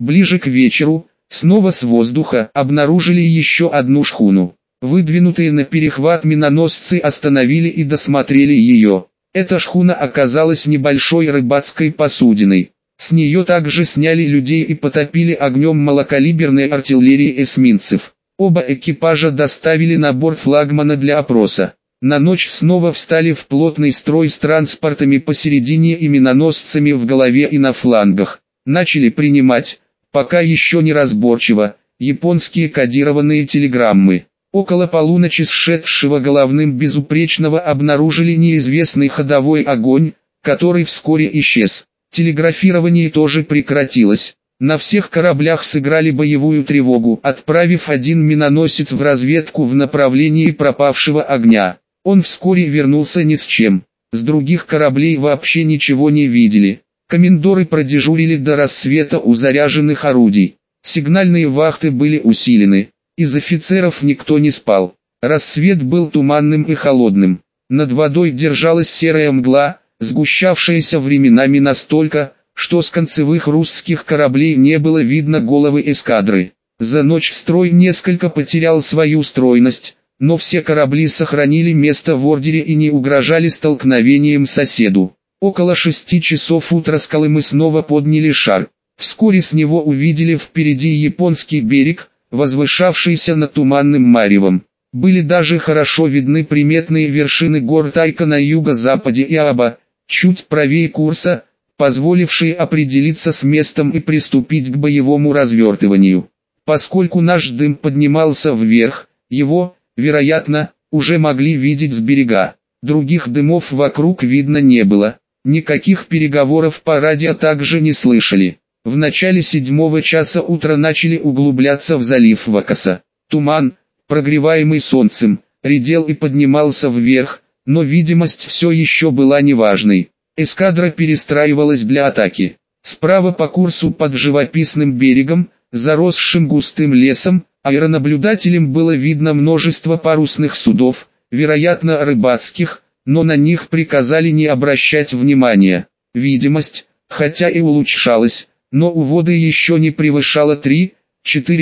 Ближе к вечеру, снова с воздуха, обнаружили еще одну шхуну. Выдвинутые на перехват миноносцы остановили и досмотрели ее. Эта шхуна оказалась небольшой рыбацкой посудиной. С нее также сняли людей и потопили огнем малокалиберной артиллерии эсминцев. Оба экипажа доставили на борт флагмана для опроса. На ночь снова встали в плотный строй с транспортами посередине и миноносцами в голове и на флангах. Начали принимать, пока еще не разборчиво, японские кодированные телеграммы. Около полуночи с шедшего головным безупречного обнаружили неизвестный ходовой огонь, который вскоре исчез. Телеграфирование тоже прекратилось. На всех кораблях сыграли боевую тревогу, отправив один миноносец в разведку в направлении пропавшего огня. Он вскоре вернулся ни с чем. С других кораблей вообще ничего не видели. Комендоры продежурили до рассвета у заряженных орудий. Сигнальные вахты были усилены. Из офицеров никто не спал. Рассвет был туманным и холодным. Над водой держалась серая мгла, сгущавшаяся временами настолько, что с концевых русских кораблей не было видно головы эскадры. За ночь строй несколько потерял свою стройность, но все корабли сохранили место в ордере и не угрожали столкновением соседу. Около шести часов утра скалы мы снова подняли шар. Вскоре с него увидели впереди японский берег, возвышавшийся над туманным маревом. Были даже хорошо видны приметные вершины гор Тайка на юго-западе и Аба, чуть правее курса, позволившие определиться с местом и приступить к боевому развертыванию. Поскольку наш дым поднимался вверх, его, вероятно, уже могли видеть с берега. Других дымов вокруг видно не было. Никаких переговоров по радио также не слышали. В начале седьмого часа утра начали углубляться в залив Вакаса. Туман, прогреваемый солнцем, редел и поднимался вверх, но видимость все еще была неважной. Эскадра перестраивалась для атаки. Справа по курсу под живописным берегом, заросшим густым лесом, аэронаблюдателям было видно множество парусных судов, вероятно рыбацких, но на них приказали не обращать внимания. Видимость, хотя и улучшалась, но у воды еще не превышала 3-4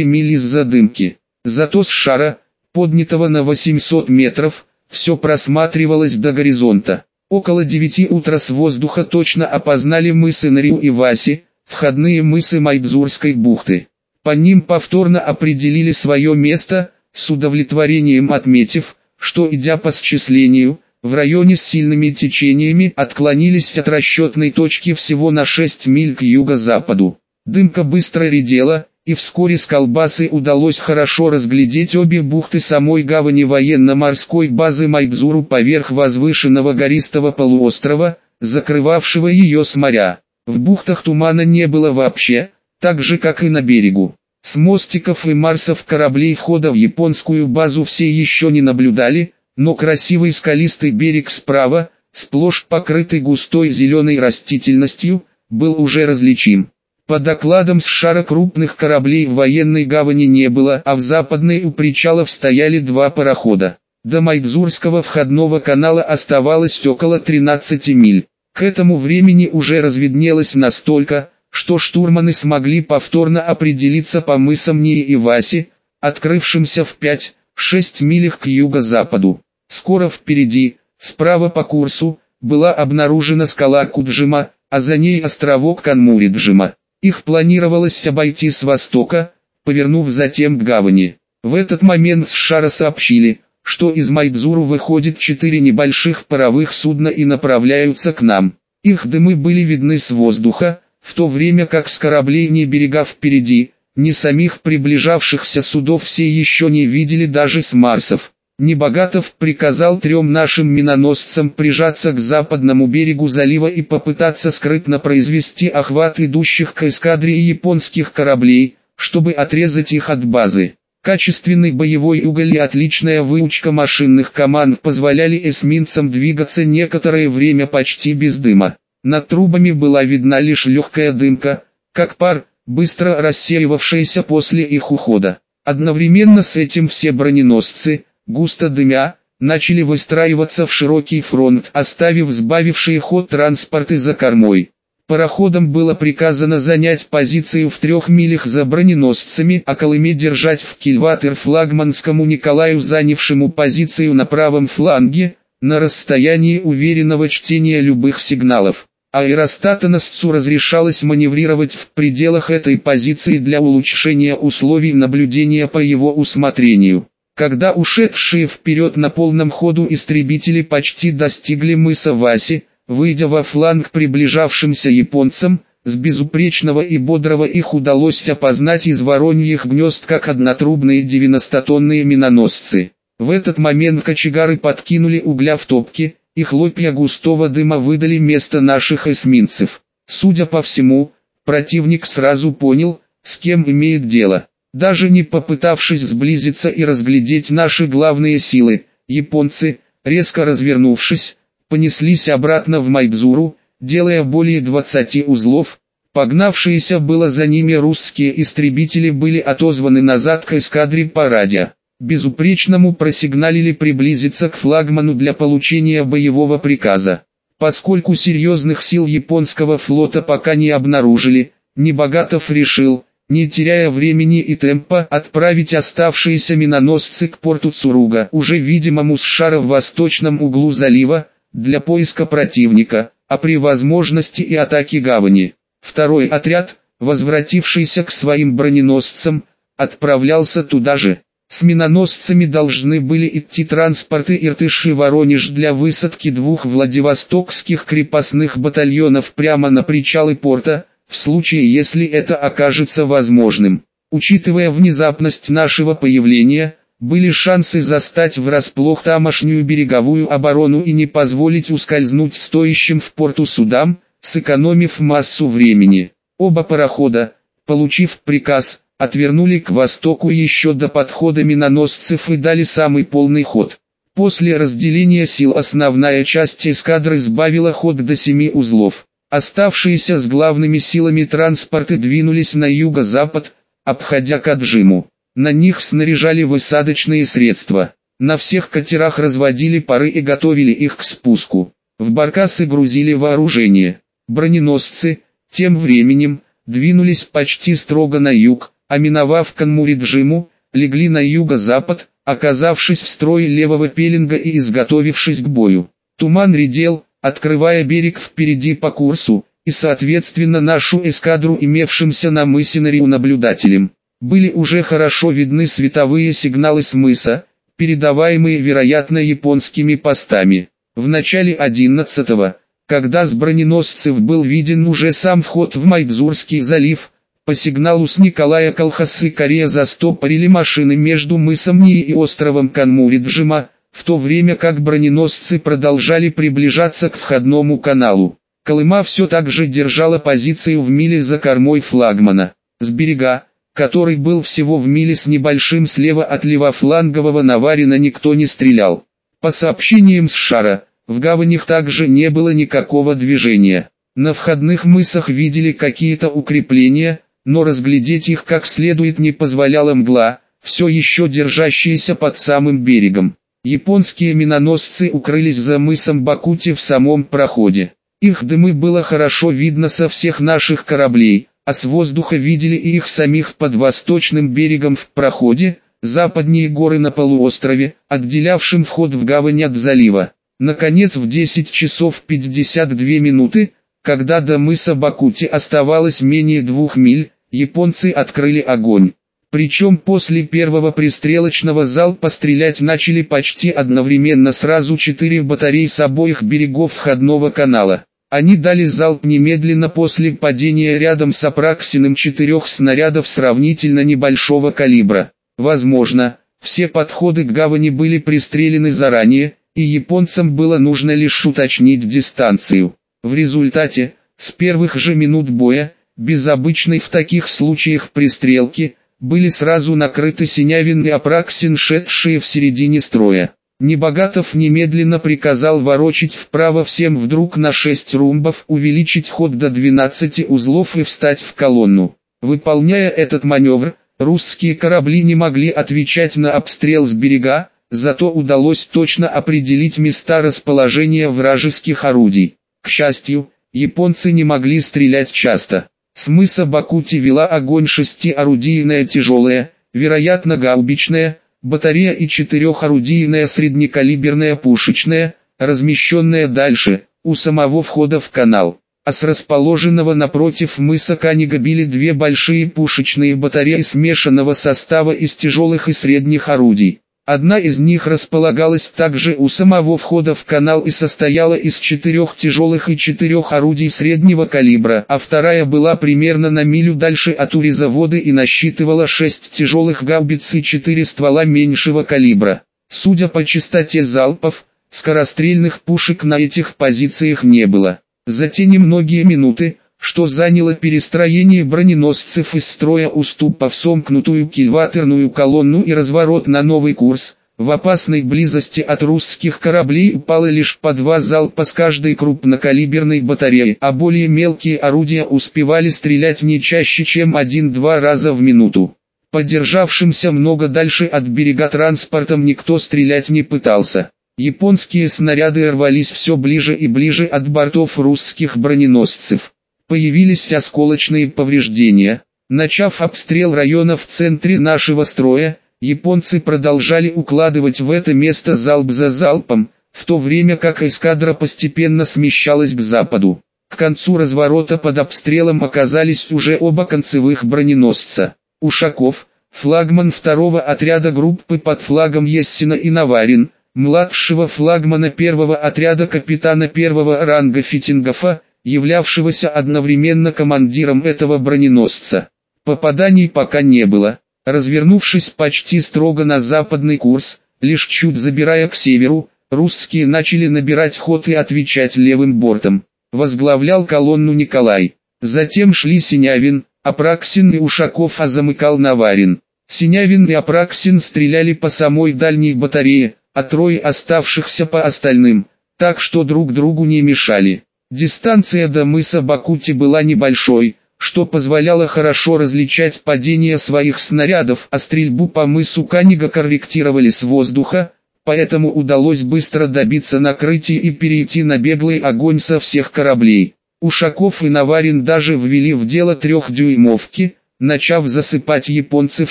мили из-за дымки. Зато с шара, поднятого на 800 метров, все просматривалось до горизонта. Около 9 утра с воздуха точно опознали мысы Нарю и Васи, входные мысы Майдзурской бухты. По ним повторно определили свое место, с удовлетворением отметив, что идя по счислению, в районе с сильными течениями отклонились от расчетной точки всего на 6 миль к юго-западу. Дымка быстро редела, и вскоре с колбасы удалось хорошо разглядеть обе бухты самой гавани военно-морской базы Майдзуру поверх возвышенного гористого полуострова, закрывавшего ее с моря. В бухтах тумана не было вообще, так же как и на берегу. С мостиков и марсов кораблей входа в японскую базу все еще не наблюдали, но красивый скалистый берег справа, сплошь покрытый густой зеленой растительностью, был уже различим. По докладам с шара крупных кораблей в военной гавани не было, а в западной у причалов стояли два парохода. До Майдзурского входного канала оставалось около 13 миль. К этому времени уже разведнелось настолько, что штурманы смогли повторно определиться по мысам Нии и Васи, открывшимся в 5, шесть милях к юго-западу. Скоро впереди, справа по курсу, была обнаружена скала Куджима, а за ней островок Канмуриджима. Их планировалось обойти с востока, повернув затем к гавани. В этот момент с шара сообщили, что из Майдзуру выходит четыре небольших паровых судна и направляются к нам. Их дымы были видны с воздуха, в то время как с кораблей не берега впереди, ни самих приближавшихся судов все еще не видели даже с Марсов. Небогатов приказал трем нашим миноносцам прижаться к западному берегу залива и попытаться скрытно произвести охват идущих к эскадре японских кораблей, чтобы отрезать их от базы. Качественный боевой уголь и отличная выучка машинных команд позволяли эсминцам двигаться некоторое время почти без дыма. Над трубами была видна лишь легкая дымка, как пар, быстро рассеивавшаяся после их ухода. Одновременно с этим все броненосцы, густо дымя, начали выстраиваться в широкий фронт, оставив сбавившие ход транспорты за кормой. Пароходам было приказано занять позицию в трех милях за броненосцами, а Колыме держать в кильватер флагманскому Николаю, занявшему позицию на правом фланге, на расстоянии уверенного чтения любых сигналов. Аэростатоносцу разрешалось маневрировать в пределах этой позиции для улучшения условий наблюдения по его усмотрению. Когда ушедшие вперед на полном ходу истребители почти достигли мыса Васи, выйдя во фланг приближавшимся японцам, с безупречного и бодрого их удалось опознать из вороньих гнезд как однотрубные 90-тонные миноносцы. В этот момент кочегары подкинули угля в топки, и хлопья густого дыма выдали место наших эсминцев. Судя по всему, противник сразу понял, с кем имеет дело. Даже не попытавшись сблизиться и разглядеть наши главные силы, японцы, резко развернувшись, понеслись обратно в Майдзуру, делая более 20 узлов. Погнавшиеся было за ними русские истребители были отозваны назад к эскадре по радио безупречному просигналили приблизиться к флагману для получения боевого приказа. Поскольку серьезных сил японского флота пока не обнаружили, Небогатов решил, не теряя времени и темпа, отправить оставшиеся миноносцы к порту Цуруга, уже видимому с шара в восточном углу залива, для поиска противника, а при возможности и атаки гавани. Второй отряд, возвратившийся к своим броненосцам, отправлялся туда же. С миноносцами должны были идти транспорты Иртыш-Воронеж для высадки двух Владивостокских крепостных батальонов прямо на причалы порта, в случае если это окажется возможным. Учитывая внезапность нашего появления, были шансы застать врасплох тамошнюю береговую оборону и не позволить ускользнуть стоящим в порту судам, сэкономив массу времени. Оба парохода, получив приказ, отвернули к востоку еще до подхода миноносцев и дали самый полный ход. После разделения сил основная часть эскадры сбавила ход до семи узлов. Оставшиеся с главными силами транспорты двинулись на юго-запад, обходя Каджиму. На них снаряжали высадочные средства. На всех катерах разводили пары и готовили их к спуску. В баркасы грузили вооружение. Броненосцы, тем временем, двинулись почти строго на юг, а миновав Канмуриджиму, легли на юго-запад, оказавшись в строе левого пеленга и изготовившись к бою. Туман редел, открывая берег впереди по курсу, и соответственно нашу эскадру имевшимся на мысе Нариу наблюдателем. Были уже хорошо видны световые сигналы с мыса, передаваемые вероятно японскими постами. В начале 11-го, когда с броненосцев был виден уже сам вход в Майдзурский залив, по сигналу с Николая Колхасы Корея застопорили машины между мысом Нии и островом Канмуриджима, в то время как броненосцы продолжали приближаться к входному каналу. Колыма все так же держала позицию в миле за кормой флагмана. С берега, который был всего в миле с небольшим слева от левофлангового Наварина никто не стрелял. По сообщениям с шара, в гаванях также не было никакого движения. На входных мысах видели какие-то укрепления, но разглядеть их как следует не позволяла мгла, все еще держащаяся под самым берегом. Японские миноносцы укрылись за мысом Бакути в самом проходе. Их дымы было хорошо видно со всех наших кораблей, а с воздуха видели и их самих под восточным берегом в проходе, западнее горы на полуострове, отделявшим вход в гавань от залива. Наконец в 10 часов 52 минуты, когда до мыса Бакути оставалось менее двух миль, японцы открыли огонь. Причем после первого пристрелочного залпа стрелять начали почти одновременно сразу четыре батареи с обоих берегов входного канала. Они дали залп немедленно после падения рядом с Апраксиным четырех снарядов сравнительно небольшого калибра. Возможно, все подходы к гавани были пристрелены заранее, и японцам было нужно лишь уточнить дистанцию. В результате, с первых же минут боя, без обычной в таких случаях пристрелки, были сразу накрыты Синявин и Апраксин, шедшие в середине строя. Небогатов немедленно приказал ворочить вправо всем вдруг на 6 румбов, увеличить ход до 12 узлов и встать в колонну. Выполняя этот маневр, русские корабли не могли отвечать на обстрел с берега, зато удалось точно определить места расположения вражеских орудий. К счастью, японцы не могли стрелять часто. С мыса Бакути вела огонь шестиорудийная тяжелая, вероятно гаубичная, батарея и четырехорудийная среднекалиберная пушечная, размещенная дальше, у самого входа в канал. А с расположенного напротив мыса Канига били две большие пушечные батареи смешанного состава из тяжелых и средних орудий. Одна из них располагалась также у самого входа в канал и состояла из четырех тяжелых и четырех орудий среднего калибра, а вторая была примерно на милю дальше от урезавода и насчитывала шесть тяжелых гаубиц и четыре ствола меньшего калибра. Судя по частоте залпов, скорострельных пушек на этих позициях не было. За те немногие минуты, что заняло перестроение броненосцев из строя уступа в сомкнутую кильватерную колонну и разворот на новый курс, в опасной близости от русских кораблей упало лишь по два залпа с каждой крупнокалиберной батареи, а более мелкие орудия успевали стрелять не чаще чем один-два раза в минуту. Подержавшимся много дальше от берега транспортом никто стрелять не пытался. Японские снаряды рвались все ближе и ближе от бортов русских броненосцев появились осколочные повреждения. Начав обстрел района в центре нашего строя, японцы продолжали укладывать в это место залп за залпом, в то время как эскадра постепенно смещалась к западу. К концу разворота под обстрелом оказались уже оба концевых броненосца. Ушаков, флагман второго отряда группы под флагом Ессина и Наварин, младшего флагмана первого отряда капитана первого ранга Фитингофа, являвшегося одновременно командиром этого броненосца. Попаданий пока не было. Развернувшись почти строго на западный курс, лишь чуть забирая к северу, русские начали набирать ход и отвечать левым бортом. Возглавлял колонну Николай. Затем шли Синявин, Апраксин и Ушаков, а замыкал Наварин. Синявин и Апраксин стреляли по самой дальней батарее, а трое оставшихся по остальным, так что друг другу не мешали. Дистанция до мыса Бакути была небольшой, что позволяло хорошо различать падение своих снарядов, а стрельбу по мысу Канига корректировали с воздуха, поэтому удалось быстро добиться накрытия и перейти на беглый огонь со всех кораблей. Ушаков и Наварин даже ввели в дело трехдюймовки, начав засыпать японцев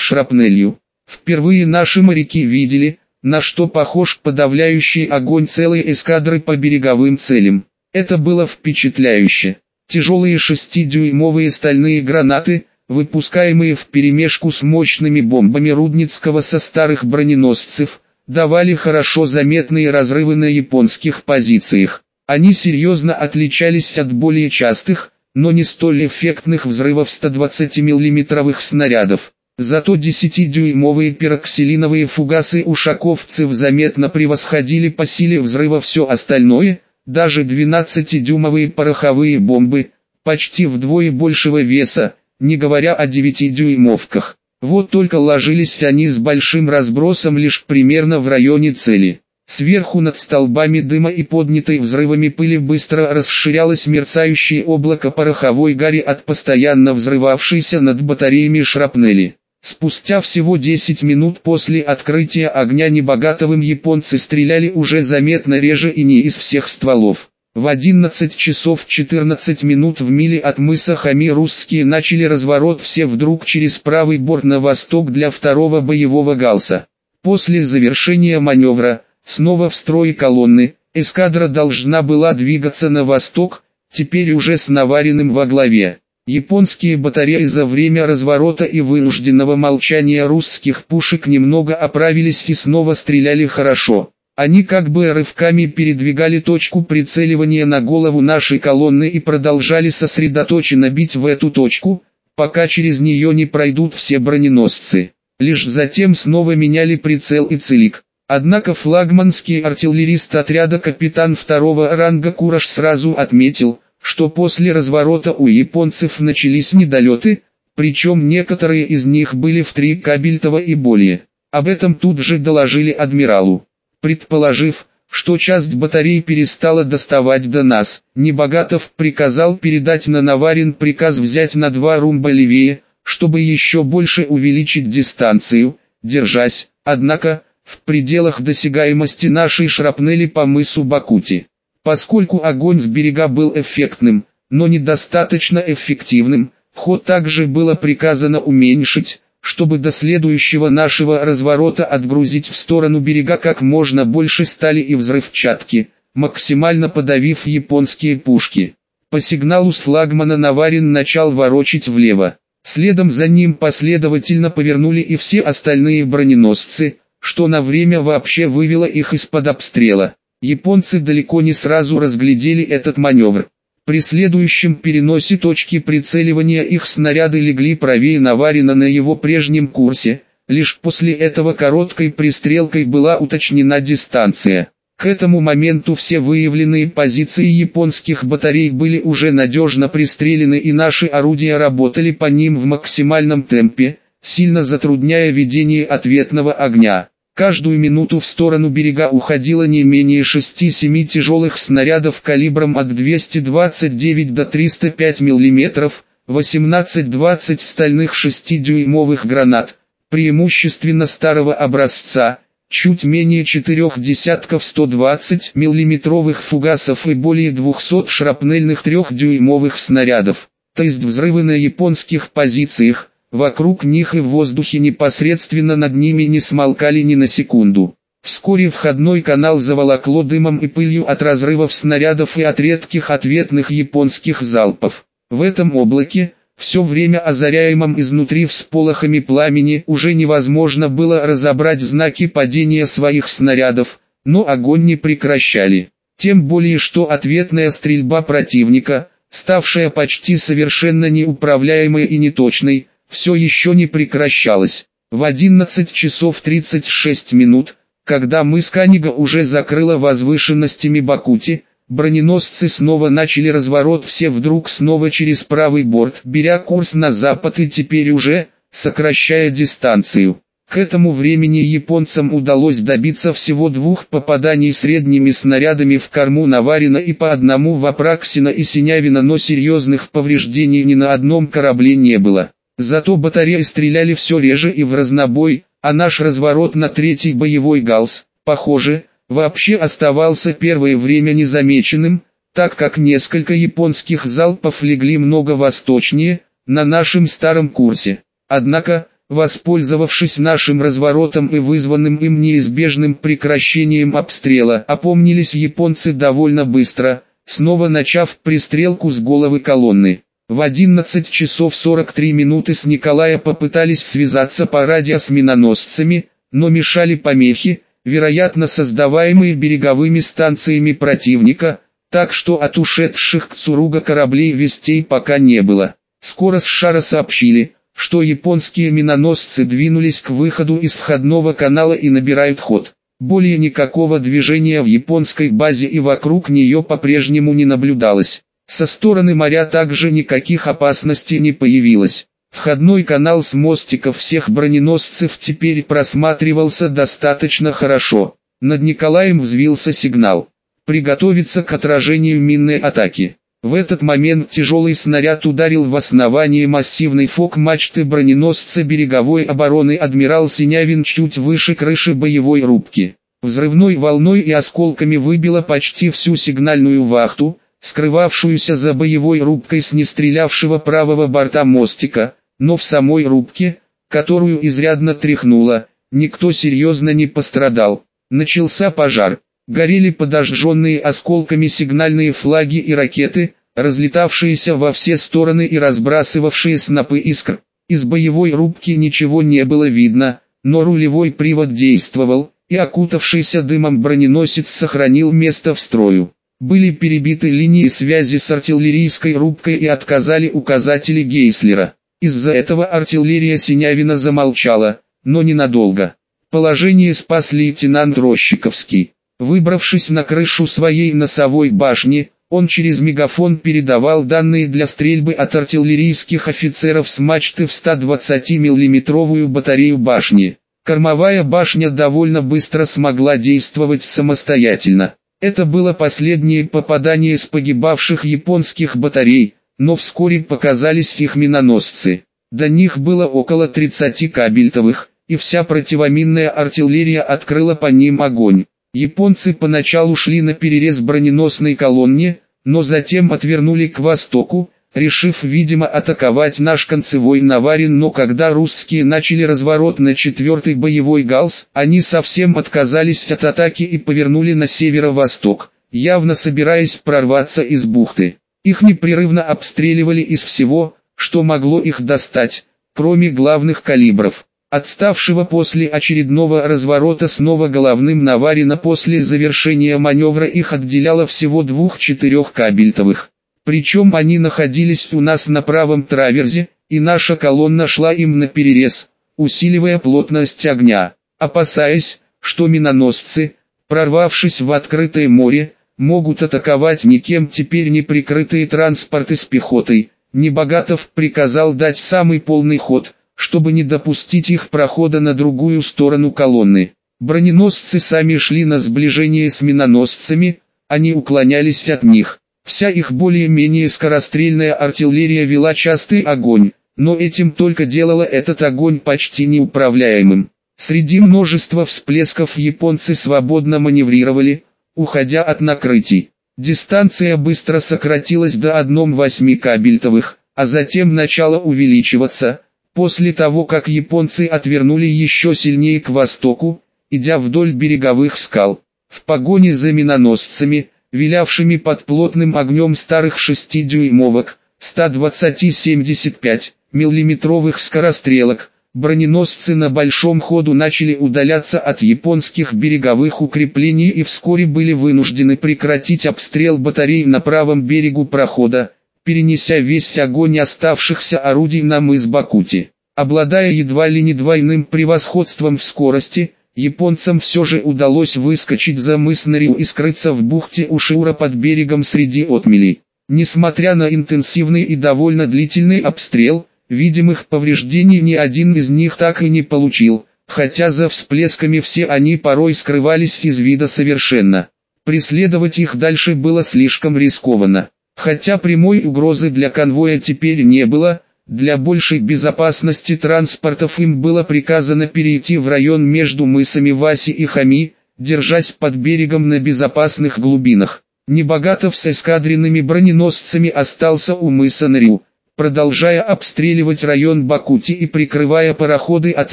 шрапнелью. Впервые наши моряки видели, на что похож подавляющий огонь целой эскадры по береговым целям. Это было впечатляюще. Тяжелые шестидюймовые стальные гранаты, выпускаемые вперемешку с мощными бомбами Рудницкого со старых броненосцев, давали хорошо заметные разрывы на японских позициях. Они серьезно отличались от более частых, но не столь эффектных взрывов 120 миллиметровых снарядов. Зато 10-дюймовые пероксилиновые фугасы ушаковцев заметно превосходили по силе взрыва все остальное – даже 12-дюймовые пороховые бомбы, почти вдвое большего веса, не говоря о 9-дюймовках. Вот только ложились они с большим разбросом лишь примерно в районе цели. Сверху над столбами дыма и поднятой взрывами пыли быстро расширялось мерцающее облако пороховой гари от постоянно взрывавшейся над батареями шрапнели. Спустя всего 10 минут после открытия огня небогатовым японцы стреляли уже заметно реже и не из всех стволов. В 11 часов 14 минут в миле от мыса Хами русские начали разворот все вдруг через правый борт на восток для второго боевого галса. После завершения маневра, снова в строй колонны, эскадра должна была двигаться на восток, теперь уже с наваренным во главе. Японские батареи за время разворота и вынужденного молчания русских пушек немного оправились и снова стреляли хорошо. Они как бы рывками передвигали точку прицеливания на голову нашей колонны и продолжали сосредоточенно бить в эту точку, пока через нее не пройдут все броненосцы. Лишь затем снова меняли прицел и целик. Однако флагманский артиллерист отряда капитан второго ранга Кураж сразу отметил, что после разворота у японцев начались недолеты, причем некоторые из них были в три кабельтова и более. Об этом тут же доложили адмиралу. Предположив, что часть батареи перестала доставать до нас, Небогатов приказал передать на Наварин приказ взять на два румба левее, чтобы еще больше увеличить дистанцию, держась, однако, в пределах досягаемости нашей шрапнели по мысу Бакути. Поскольку огонь с берега был эффектным, но недостаточно эффективным, ход также было приказано уменьшить, чтобы до следующего нашего разворота отгрузить в сторону берега как можно больше стали и взрывчатки, максимально подавив японские пушки. По сигналу с флагмана Наварин начал ворочить влево. Следом за ним последовательно повернули и все остальные броненосцы, что на время вообще вывело их из-под обстрела. Японцы далеко не сразу разглядели этот маневр. При следующем переносе точки прицеливания их снаряды легли правее Наварина на его прежнем курсе, лишь после этого короткой пристрелкой была уточнена дистанция. К этому моменту все выявленные позиции японских батарей были уже надежно пристрелены и наши орудия работали по ним в максимальном темпе, сильно затрудняя ведение ответного огня. Каждую минуту в сторону берега уходило не менее 6-7 тяжелых снарядов калибром от 229 до 305 мм, 18-20 стальных 6-дюймовых гранат, преимущественно старого образца, чуть менее четырех десятков 120 миллиметровых фугасов и более 200 шрапнельных трехдюймовых снарядов, то есть взрывы на японских позициях, Вокруг них и в воздухе непосредственно над ними не смолкали ни на секунду. Вскоре входной канал заволокло дымом и пылью от разрывов снарядов и от редких ответных японских залпов. В этом облаке, все время озаряемом изнутри всполохами пламени, уже невозможно было разобрать знаки падения своих снарядов, но огонь не прекращали. Тем более что ответная стрельба противника, ставшая почти совершенно неуправляемой и неточной, все еще не прекращалось. В 11 часов 36 минут, когда мы с Канига уже закрыла возвышенностями Бакути, броненосцы снова начали разворот все вдруг снова через правый борт, беря курс на запад и теперь уже, сокращая дистанцию. К этому времени японцам удалось добиться всего двух попаданий средними снарядами в корму Наварина и по одному в Апраксина и Синявина, но серьезных повреждений ни на одном корабле не было. Зато батареи стреляли все реже и в разнобой, а наш разворот на третий боевой галс, похоже, вообще оставался первое время незамеченным, так как несколько японских залпов легли много восточнее, на нашем старом курсе. Однако, воспользовавшись нашим разворотом и вызванным им неизбежным прекращением обстрела, опомнились японцы довольно быстро, снова начав пристрелку с головы колонны. В 11 часов 43 минуты с Николая попытались связаться по радио с миноносцами, но мешали помехи, вероятно создаваемые береговыми станциями противника, так что от ушедших к Цуруга кораблей вестей пока не было. Скоро с шара сообщили, что японские миноносцы двинулись к выходу из входного канала и набирают ход. Более никакого движения в японской базе и вокруг нее по-прежнему не наблюдалось. Со стороны моря также никаких опасностей не появилось. Входной канал с мостиков всех броненосцев теперь просматривался достаточно хорошо. Над Николаем взвился сигнал. Приготовиться к отражению минной атаки. В этот момент тяжелый снаряд ударил в основание массивной фок-мачты броненосца береговой обороны «Адмирал Синявин» чуть выше крыши боевой рубки. Взрывной волной и осколками выбило почти всю сигнальную вахту, скрывавшуюся за боевой рубкой с нестрелявшего правого борта мостика, но в самой рубке, которую изрядно тряхнуло, никто серьезно не пострадал. Начался пожар. Горели подожженные осколками сигнальные флаги и ракеты, разлетавшиеся во все стороны и разбрасывавшие снопы искр. Из боевой рубки ничего не было видно, но рулевой привод действовал, и окутавшийся дымом броненосец сохранил место в строю. Были перебиты линии связи с артиллерийской рубкой и отказали указатели Гейслера. Из-за этого артиллерия Синявина замолчала, но ненадолго. Положение спас лейтенант Рощиковский. Выбравшись на крышу своей носовой башни, он через мегафон передавал данные для стрельбы от артиллерийских офицеров с мачты в 120 миллиметровую батарею башни. Кормовая башня довольно быстро смогла действовать самостоятельно. Это было последнее попадание с погибавших японских батарей, но вскоре показались их миноносцы. До них было около 30 кабельтовых, и вся противоминная артиллерия открыла по ним огонь. Японцы поначалу шли на перерез броненосной колонне, но затем отвернули к востоку, решив, видимо, атаковать наш концевой Наварин, но когда русские начали разворот на четвертый боевой галс, они совсем отказались от атаки и повернули на северо-восток, явно собираясь прорваться из бухты. Их непрерывно обстреливали из всего, что могло их достать, кроме главных калибров. Отставшего после очередного разворота снова головным Наварина после завершения маневра их отделяло всего двух-четырех кабельтовых. Причем они находились у нас на правом траверзе, и наша колонна шла им на перерез, усиливая плотность огня, опасаясь, что миноносцы, прорвавшись в открытое море, могут атаковать никем теперь не прикрытые транспорты с пехотой. Небогатов приказал дать самый полный ход, чтобы не допустить их прохода на другую сторону колонны. Броненосцы сами шли на сближение с миноносцами, они уклонялись от них. Вся их более-менее скорострельная артиллерия вела частый огонь, но этим только делала этот огонь почти неуправляемым. Среди множества всплесков японцы свободно маневрировали, уходя от накрытий. Дистанция быстро сократилась до 1,8 кабельтовых, а затем начала увеличиваться, после того как японцы отвернули еще сильнее к востоку, идя вдоль береговых скал. В погоне за миноносцами, вилявшими под плотным огнем старых 6-дюймовок, 120-75 миллиметровых скорострелок, броненосцы на большом ходу начали удаляться от японских береговых укреплений и вскоре были вынуждены прекратить обстрел батарей на правом берегу прохода, перенеся весь огонь оставшихся орудий на мыс Бакути. Обладая едва ли не двойным превосходством в скорости, Японцам все же удалось выскочить за мыс Нарию и скрыться в бухте Ушиура под берегом среди отмелей. Несмотря на интенсивный и довольно длительный обстрел, видимых повреждений ни один из них так и не получил, хотя за всплесками все они порой скрывались из вида совершенно. Преследовать их дальше было слишком рискованно. Хотя прямой угрозы для конвоя теперь не было, для большей безопасности транспортов им было приказано перейти в район между мысами Васи и Хами, держась под берегом на безопасных глубинах. Небогатов с эскадренными броненосцами остался у мыса Нарю, продолжая обстреливать район Бакути и прикрывая пароходы от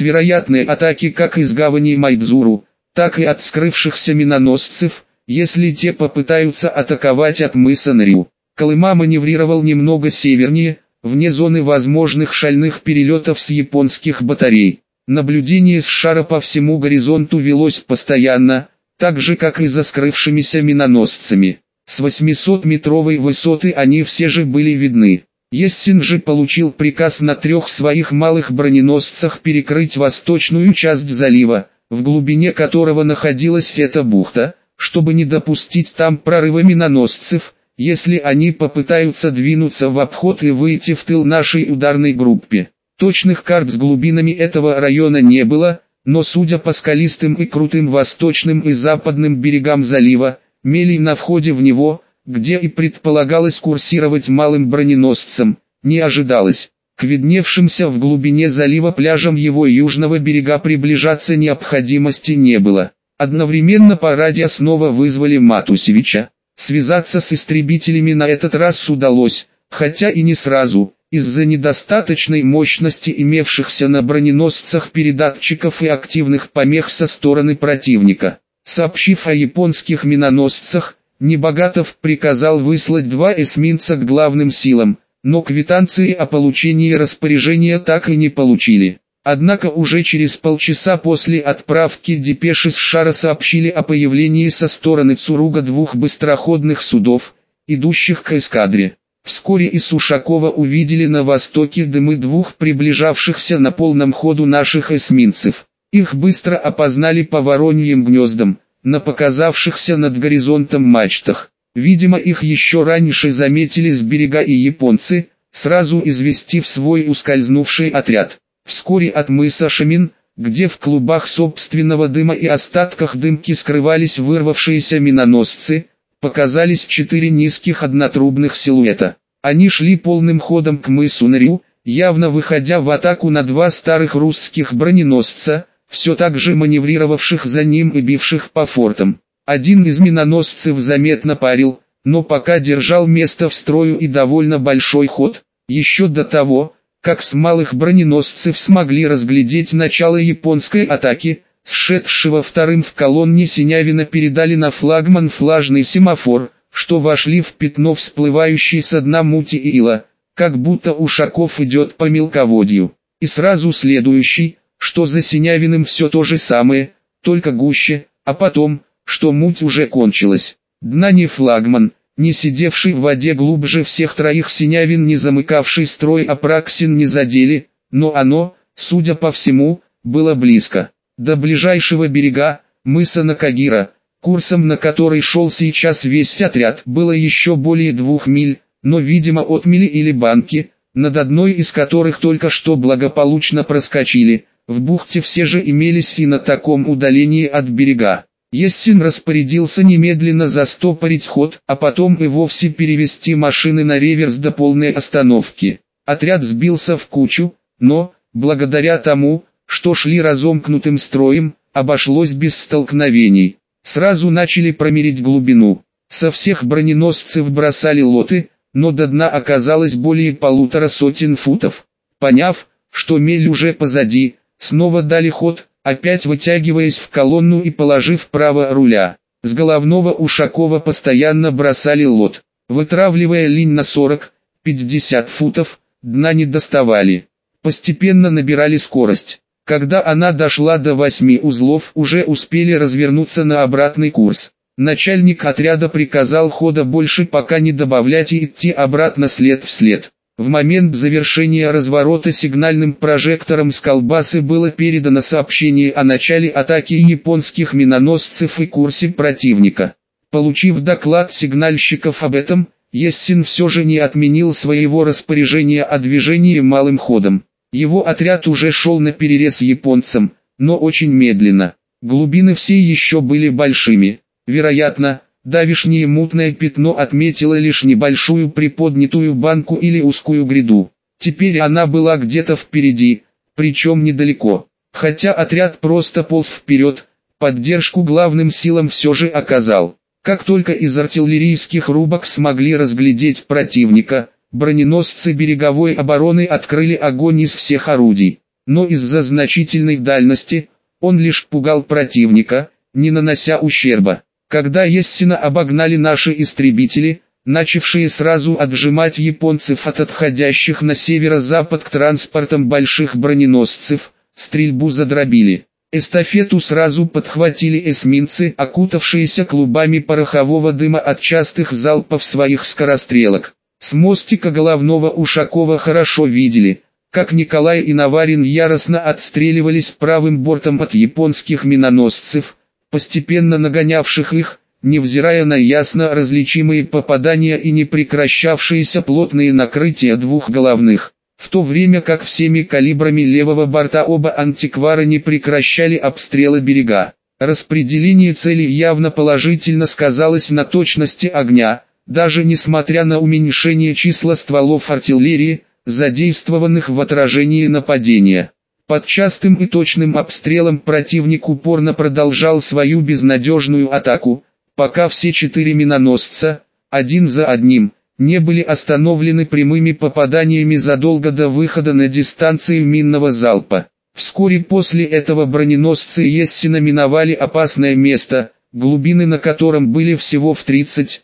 вероятной атаки как из гавани Майдзуру, так и от скрывшихся миноносцев, если те попытаются атаковать от мыса Нарю. Колыма маневрировал немного севернее, вне зоны возможных шальных перелетов с японских батарей. Наблюдение с шара по всему горизонту велось постоянно, так же как и за скрывшимися миноносцами. С 800-метровой высоты они все же были видны. Ессин же получил приказ на трех своих малых броненосцах перекрыть восточную часть залива, в глубине которого находилась эта бухта, чтобы не допустить там прорыва миноносцев, если они попытаются двинуться в обход и выйти в тыл нашей ударной группе. Точных карт с глубинами этого района не было, но судя по скалистым и крутым восточным и западным берегам залива, мели на входе в него, где и предполагалось курсировать малым броненосцем, не ожидалось. К видневшимся в глубине залива пляжам его южного берега приближаться необходимости не было. Одновременно по радио снова вызвали Матусевича. Связаться с истребителями на этот раз удалось, хотя и не сразу, из-за недостаточной мощности имевшихся на броненосцах передатчиков и активных помех со стороны противника. Сообщив о японских миноносцах, Небогатов приказал выслать два эсминца к главным силам, но квитанции о получении распоряжения так и не получили. Однако уже через полчаса после отправки депеши с шара сообщили о появлении со стороны Цуруга двух быстроходных судов, идущих к эскадре. Вскоре из Ушакова увидели на востоке дымы двух приближавшихся на полном ходу наших эсминцев. Их быстро опознали по вороньим гнездам, на показавшихся над горизонтом мачтах. Видимо их еще раньше заметили с берега и японцы, сразу известив свой ускользнувший отряд. Вскоре от мыса Шамин, где в клубах собственного дыма и остатках дымки скрывались вырвавшиеся миноносцы, показались четыре низких однотрубных силуэта. Они шли полным ходом к мысу Нарю, явно выходя в атаку на два старых русских броненосца, все так же маневрировавших за ним и бивших по фортам. Один из миноносцев заметно парил, но пока держал место в строю и довольно большой ход, еще до того, как с малых броненосцев смогли разглядеть начало японской атаки, сшедшего вторым в колонне Синявина передали на флагман флажный семафор, что вошли в пятно всплывающей со дна мути ила, как будто Ушаков идет по мелководью. И сразу следующий, что за Синявиным все то же самое, только гуще, а потом, что муть уже кончилась. Дна не флагман, не сидевший в воде глубже всех троих Синявин не замыкавший строй Апраксин не задели, но оно, судя по всему, было близко. До ближайшего берега, мыса Накагира, курсом на который шел сейчас весь отряд, было еще более двух миль, но видимо отмели или банки, над одной из которых только что благополучно проскочили, в бухте все же имелись и на таком удалении от берега. Ессин распорядился немедленно застопорить ход, а потом и вовсе перевести машины на реверс до полной остановки. Отряд сбился в кучу, но, благодаря тому, что шли разомкнутым строем, обошлось без столкновений. Сразу начали промерить глубину. Со всех броненосцев бросали лоты, но до дна оказалось более полутора сотен футов. Поняв, что мель уже позади, снова дали ход, опять вытягиваясь в колонну и положив право руля. С головного Ушакова постоянно бросали лот. Вытравливая линь на 40-50 футов, дна не доставали. Постепенно набирали скорость. Когда она дошла до восьми узлов, уже успели развернуться на обратный курс. Начальник отряда приказал хода больше пока не добавлять и идти обратно след в след. В момент завершения разворота сигнальным прожектором с колбасы было передано сообщение о начале атаки японских миноносцев и курсе противника. Получив доклад сигнальщиков об этом, Ессин все же не отменил своего распоряжения о движении малым ходом. Его отряд уже шел на перерез японцам, но очень медленно. Глубины все еще были большими. Вероятно, давишнее мутное пятно отметило лишь небольшую приподнятую банку или узкую гряду. Теперь она была где-то впереди, причем недалеко. Хотя отряд просто полз вперед, поддержку главным силам все же оказал. Как только из артиллерийских рубок смогли разглядеть противника, броненосцы береговой обороны открыли огонь из всех орудий. Но из-за значительной дальности, он лишь пугал противника, не нанося ущерба. Когда Ессина обогнали наши истребители, начавшие сразу отжимать японцев от отходящих на северо-запад к транспортам больших броненосцев, стрельбу задробили. Эстафету сразу подхватили эсминцы, окутавшиеся клубами порохового дыма от частых залпов своих скорострелок. С мостика головного Ушакова хорошо видели, как Николай и Наварин яростно отстреливались правым бортом от японских миноносцев, постепенно нагонявших их, невзирая на ясно различимые попадания и непрекращавшиеся плотные накрытия двух головных. В то время как всеми калибрами левого борта оба антиквара не прекращали обстрелы берега. Распределение целей явно положительно сказалось на точности огня, даже несмотря на уменьшение числа стволов артиллерии, задействованных в отражении нападения. Под частым и точным обстрелом противник упорно продолжал свою безнадежную атаку, пока все четыре миноносца, один за одним, не были остановлены прямыми попаданиями задолго до выхода на дистанцию минного залпа. Вскоре после этого броненосцы Ессина миновали опасное место, глубины на котором были всего в 30-35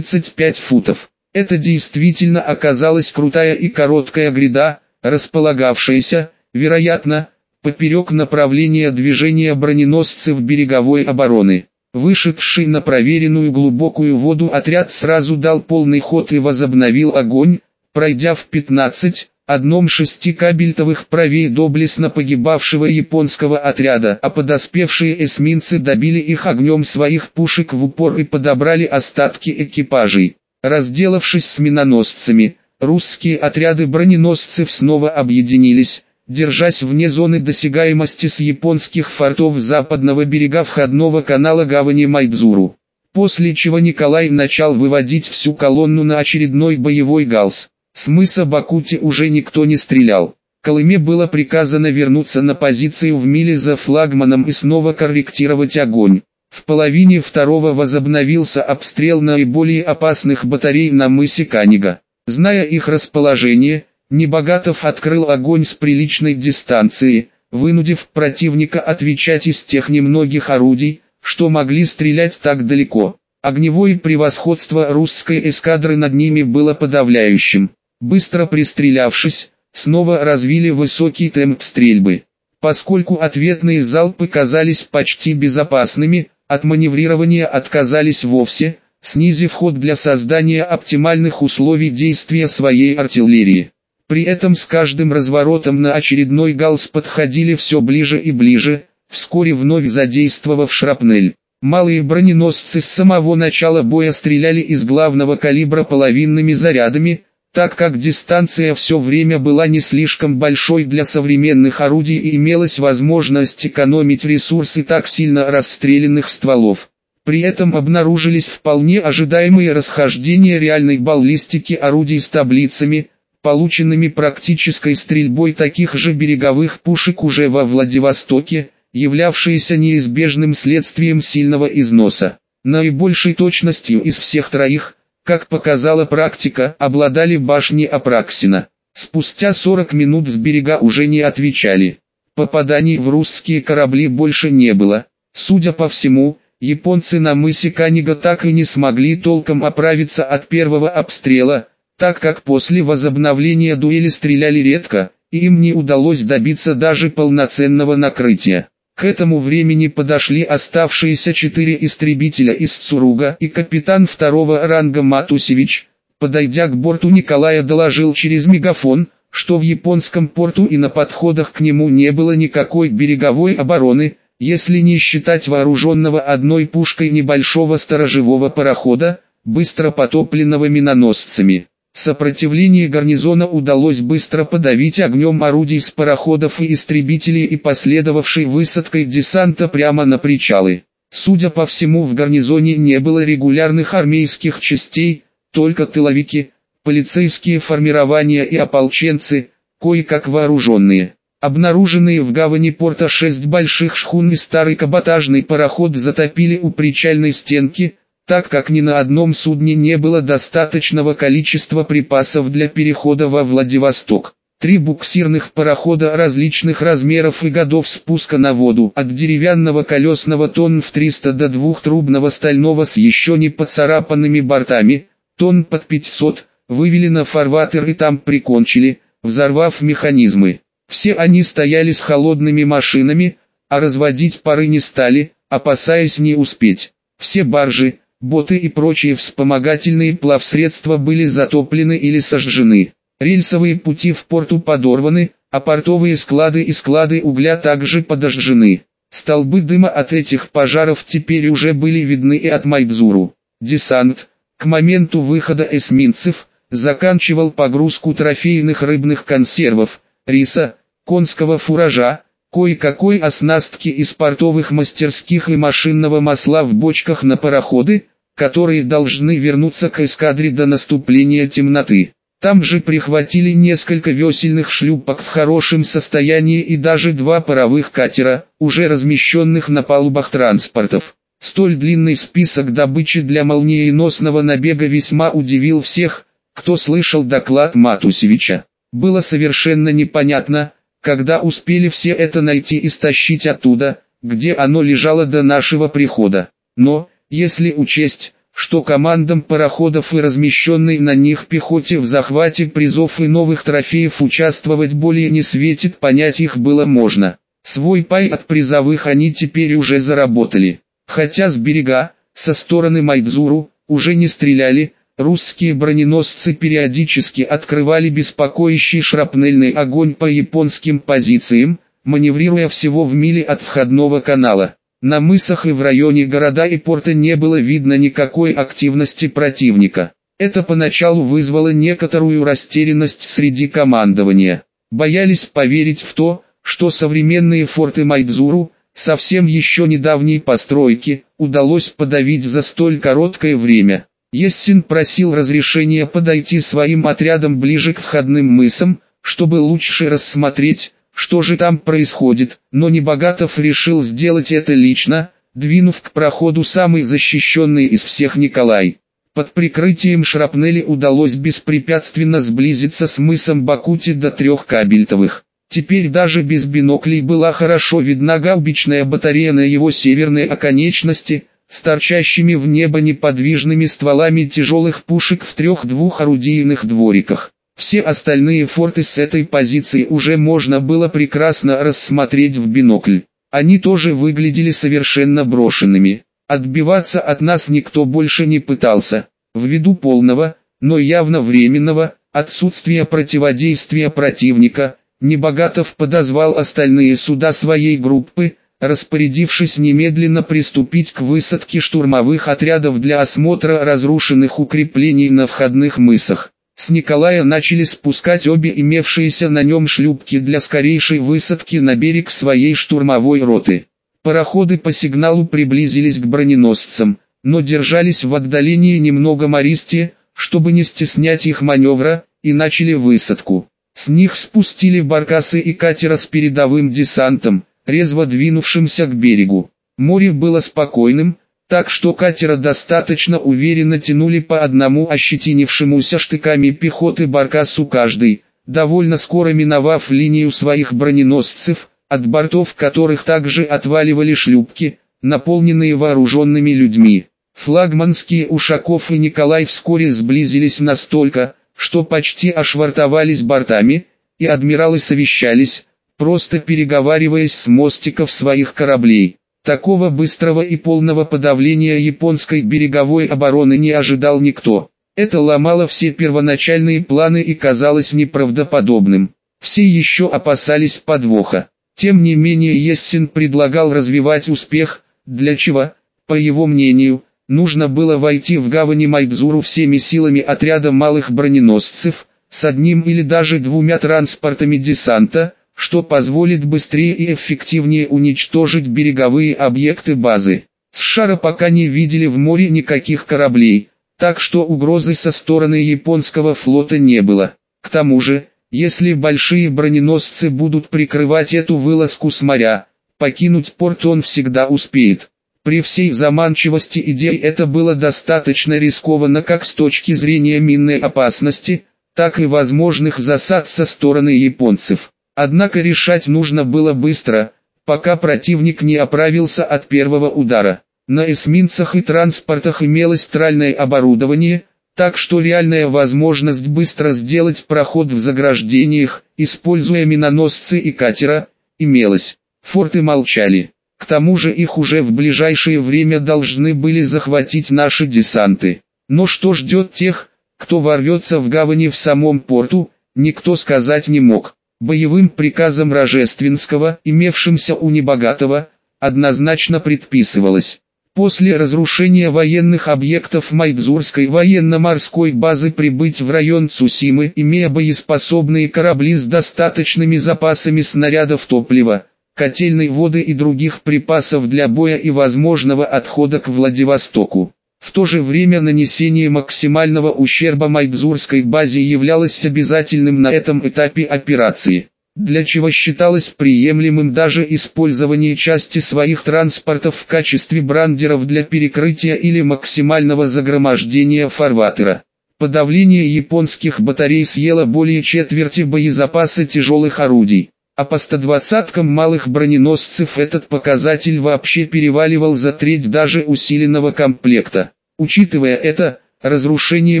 футов. Это действительно оказалась крутая и короткая гряда, располагавшаяся, вероятно, поперек направления движения броненосцев береговой обороны. Вышедший на проверенную глубокую воду отряд сразу дал полный ход и возобновил огонь, пройдя в 15, одном шести кабельтовых правее доблестно погибавшего японского отряда, а подоспевшие эсминцы добили их огнем своих пушек в упор и подобрали остатки экипажей. Разделавшись с миноносцами, русские отряды броненосцев снова объединились, держась вне зоны досягаемости с японских фортов западного берега входного канала гавани Майдзуру. После чего Николай начал выводить всю колонну на очередной боевой галс. С мыса Бакути уже никто не стрелял. Колыме было приказано вернуться на позицию в миле за флагманом и снова корректировать огонь. В половине второго возобновился обстрел наиболее опасных батарей на мысе Канига. Зная их расположение, Небогатов открыл огонь с приличной дистанции, вынудив противника отвечать из тех немногих орудий, что могли стрелять так далеко. Огневое превосходство русской эскадры над ними было подавляющим. Быстро пристрелявшись, снова развили высокий темп стрельбы. Поскольку ответные залпы казались почти безопасными, от маневрирования отказались вовсе, снизив ход для создания оптимальных условий действия своей артиллерии. При этом с каждым разворотом на очередной галс подходили все ближе и ближе, вскоре вновь задействовав шрапнель. Малые броненосцы с самого начала боя стреляли из главного калибра половинными зарядами, так как дистанция все время была не слишком большой для современных орудий и имелась возможность экономить ресурсы так сильно расстрелянных стволов. При этом обнаружились вполне ожидаемые расхождения реальной баллистики орудий с таблицами, полученными практической стрельбой таких же береговых пушек уже во Владивостоке, являвшиеся неизбежным следствием сильного износа. Наибольшей точностью из всех троих, как показала практика, обладали башни Апраксина. Спустя 40 минут с берега уже не отвечали. Попаданий в русские корабли больше не было. Судя по всему, японцы на мысе Канига так и не смогли толком оправиться от первого обстрела, так как после возобновления дуэли стреляли редко, и им не удалось добиться даже полноценного накрытия. К этому времени подошли оставшиеся четыре истребителя из Цуруга и капитан второго ранга Матусевич, подойдя к борту Николая доложил через мегафон, что в японском порту и на подходах к нему не было никакой береговой обороны, если не считать вооруженного одной пушкой небольшого сторожевого парохода, быстро потопленного миноносцами. Сопротивление гарнизона удалось быстро подавить огнем орудий с пароходов и истребителей и последовавшей высадкой десанта прямо на причалы. Судя по всему в гарнизоне не было регулярных армейских частей, только тыловики, полицейские формирования и ополченцы, кое-как вооруженные. Обнаруженные в гавани порта шесть больших шхун и старый каботажный пароход затопили у причальной стенки, так как ни на одном судне не было достаточного количества припасов для перехода во Владивосток. Три буксирных парохода различных размеров и годов спуска на воду, от деревянного колесного тонн в 300 до двухтрубного стального с еще не поцарапанными бортами, тонн под 500, вывели на фарватер и там прикончили, взорвав механизмы. Все они стояли с холодными машинами, а разводить пары не стали, опасаясь не успеть. Все баржи, Боты и прочие вспомогательные плавсредства были затоплены или сожжены. Рельсовые пути в порту подорваны, а портовые склады и склады угля также подожжены. Столбы дыма от этих пожаров теперь уже были видны и от Майдзуру. Десант, к моменту выхода эсминцев, заканчивал погрузку трофейных рыбных консервов, риса, конского фуража, кое-какой оснастки из портовых мастерских и машинного масла в бочках на пароходы, которые должны вернуться к эскадре до наступления темноты. Там же прихватили несколько весельных шлюпок в хорошем состоянии и даже два паровых катера, уже размещенных на палубах транспортов. Столь длинный список добычи для молниеносного набега весьма удивил всех, кто слышал доклад Матусевича. Было совершенно непонятно, когда успели все это найти и стащить оттуда, где оно лежало до нашего прихода. Но, если учесть, что командам пароходов и размещенной на них пехоте в захвате призов и новых трофеев участвовать более не светит, понять их было можно. Свой пай от призовых они теперь уже заработали. Хотя с берега, со стороны Майдзуру, уже не стреляли, русские броненосцы периодически открывали беспокоящий шрапнельный огонь по японским позициям, маневрируя всего в миле от входного канала. На мысах и в районе города и порта не было видно никакой активности противника. Это поначалу вызвало некоторую растерянность среди командования. Боялись поверить в то, что современные форты Майдзуру, совсем еще недавней постройки, удалось подавить за столь короткое время. Ессин просил разрешения подойти своим отрядом ближе к входным мысам, чтобы лучше рассмотреть, что же там происходит, но Небогатов решил сделать это лично, двинув к проходу самый защищенный из всех Николай. Под прикрытием шрапнели удалось беспрепятственно сблизиться с мысом Бакути до трех кабельтовых. Теперь даже без биноклей была хорошо видна гаубичная батарея на его северной оконечности, с торчащими в небо неподвижными стволами тяжелых пушек в трех двухорудийных двориках. Все остальные форты с этой позиции уже можно было прекрасно рассмотреть в бинокль. Они тоже выглядели совершенно брошенными. Отбиваться от нас никто больше не пытался. Ввиду полного, но явно временного, отсутствия противодействия противника, Небогатов подозвал остальные суда своей группы, распорядившись немедленно приступить к высадке штурмовых отрядов для осмотра разрушенных укреплений на входных мысах. С Николая начали спускать обе имевшиеся на нем шлюпки для скорейшей высадки на берег своей штурмовой роты. Пароходы по сигналу приблизились к броненосцам, но держались в отдалении немного мористе, чтобы не стеснять их маневра, и начали высадку. С них спустили баркасы и катера с передовым десантом, резво двинувшимся к берегу. Море было спокойным, так что катера достаточно уверенно тянули по одному ощетинившемуся штыками пехоты баркасу каждый, довольно скоро миновав линию своих броненосцев, от бортов которых также отваливали шлюпки, наполненные вооруженными людьми. Флагманские Ушаков и Николай вскоре сблизились настолько, что почти ошвартовались бортами, и адмиралы совещались, просто переговариваясь с мостиков своих кораблей. Такого быстрого и полного подавления японской береговой обороны не ожидал никто. Это ломало все первоначальные планы и казалось неправдоподобным. Все еще опасались подвоха. Тем не менее Ессин предлагал развивать успех, для чего, по его мнению, нужно было войти в гавани Майдзуру всеми силами отряда малых броненосцев, с одним или даже двумя транспортами десанта, что позволит быстрее и эффективнее уничтожить береговые объекты базы. С шара пока не видели в море никаких кораблей, так что угрозы со стороны японского флота не было. К тому же, если большие броненосцы будут прикрывать эту вылазку с моря, покинуть порт он всегда успеет. При всей заманчивости идей это было достаточно рискованно как с точки зрения минной опасности, так и возможных засад со стороны японцев. Однако решать нужно было быстро, пока противник не оправился от первого удара. На эсминцах и транспортах имелось тральное оборудование, так что реальная возможность быстро сделать проход в заграждениях, используя миноносцы и катера, имелась. Форты молчали. К тому же их уже в ближайшее время должны были захватить наши десанты. Но что ждет тех, кто ворвется в гавани в самом порту, никто сказать не мог. Боевым приказом Рожественского, имевшимся у Небогатого, однозначно предписывалось После разрушения военных объектов Майдзурской военно-морской базы прибыть в район Цусимы, имея боеспособные корабли с достаточными запасами снарядов топлива, котельной воды и других припасов для боя и возможного отхода к Владивостоку. В то же время нанесение максимального ущерба Майдзурской базе являлось обязательным на этом этапе операции для чего считалось приемлемым даже использование части своих транспортов в качестве брандеров для перекрытия или максимального загромождения фарватера. Подавление японских батарей съело более четверти боезапаса тяжелых орудий, а по 120-кам малых броненосцев этот показатель вообще переваливал за треть даже усиленного комплекта. Учитывая это, разрушение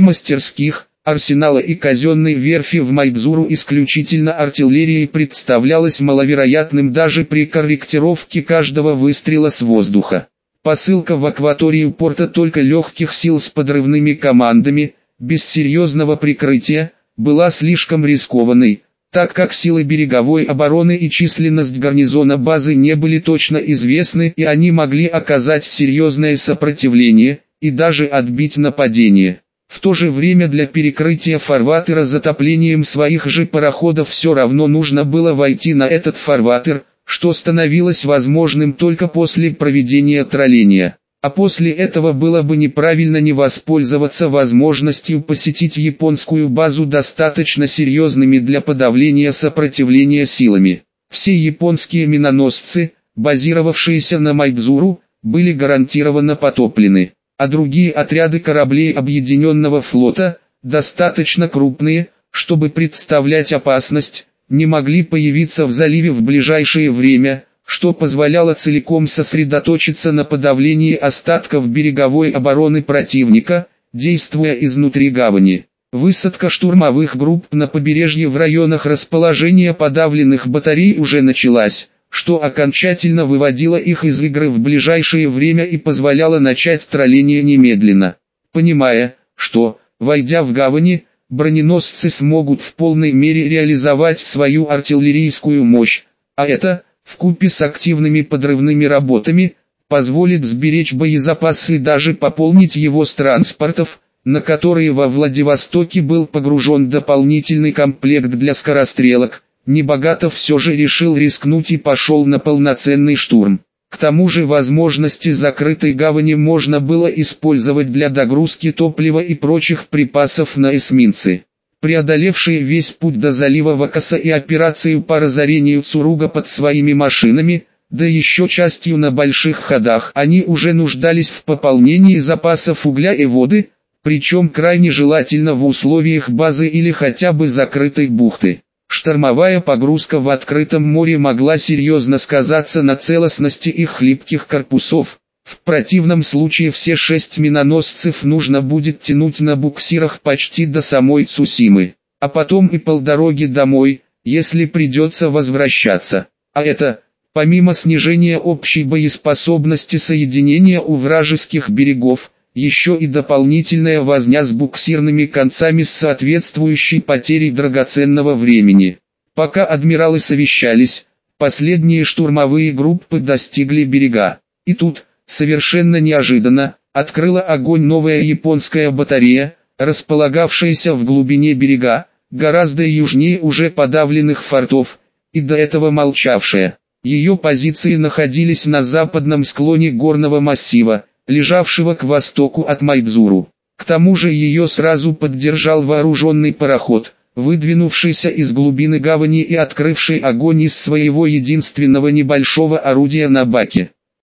мастерских, арсенала и казенной верфи в Майдзуру исключительно артиллерией представлялось маловероятным даже при корректировке каждого выстрела с воздуха. Посылка в акваторию порта только легких сил с подрывными командами, без серьезного прикрытия, была слишком рискованной, так как силы береговой обороны и численность гарнизона базы не были точно известны и они могли оказать серьезное сопротивление, и даже отбить нападение. В то же время для перекрытия фарватера затоплением своих же пароходов все равно нужно было войти на этот фарватер, что становилось возможным только после проведения тролления. А после этого было бы неправильно не воспользоваться возможностью посетить японскую базу достаточно серьезными для подавления сопротивления силами. Все японские миноносцы, базировавшиеся на Майдзуру, были гарантированно потоплены, а другие отряды кораблей Объединенного флота, достаточно крупные, чтобы представлять опасность, не могли появиться в заливе в ближайшее время, что позволяло целиком сосредоточиться на подавлении остатков береговой обороны противника, действуя изнутри гавани. Высадка штурмовых групп на побережье в районах расположения подавленных батарей уже началась, что окончательно выводило их из игры в ближайшее время и позволяло начать тролление немедленно. Понимая, что, войдя в гавани, броненосцы смогут в полной мере реализовать свою артиллерийскую мощь, а это, в купе с активными подрывными работами, позволит сберечь боезапасы и даже пополнить его с транспортов, на которые во Владивостоке был погружен дополнительный комплект для скорострелок, Небогатов все же решил рискнуть и пошел на полноценный штурм. К тому же возможности закрытой гавани можно было использовать для догрузки топлива и прочих припасов на эсминцы. Преодолевшие весь путь до залива Вакаса и операцию по разорению Цуруга под своими машинами, да еще частью на больших ходах, они уже нуждались в пополнении запасов угля и воды, причем крайне желательно в условиях базы или хотя бы закрытой бухты. Штормовая погрузка в открытом море могла серьезно сказаться на целостности их хлипких корпусов. В противном случае все шесть миноносцев нужно будет тянуть на буксирах почти до самой Цусимы, а потом и полдороги домой, если придется возвращаться. А это, помимо снижения общей боеспособности соединения у вражеских берегов, еще и дополнительная возня с буксирными концами с соответствующей потерей драгоценного времени. Пока адмиралы совещались, последние штурмовые группы достигли берега. И тут, совершенно неожиданно, открыла огонь новая японская батарея, располагавшаяся в глубине берега, гораздо южнее уже подавленных фортов, и до этого молчавшая. Ее позиции находились на западном склоне горного массива, лежавшего к востоку от Майдзуру. К тому же ее сразу поддержал вооруженный пароход, выдвинувшийся из глубины гавани и открывший огонь из своего единственного небольшого орудия на баке.